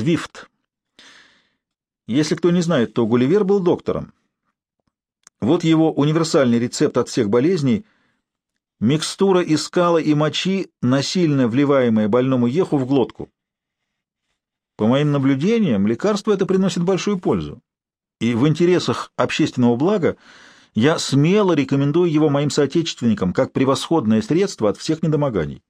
Свифт. Если кто не знает, то Гулливер был доктором. Вот его универсальный рецепт от всех болезней — микстура из скала и мочи, насильно вливаемая больному еху в глотку. По моим наблюдениям, лекарство это приносит большую пользу. И в интересах общественного блага я смело рекомендую его моим соотечественникам как превосходное средство от всех недомоганий.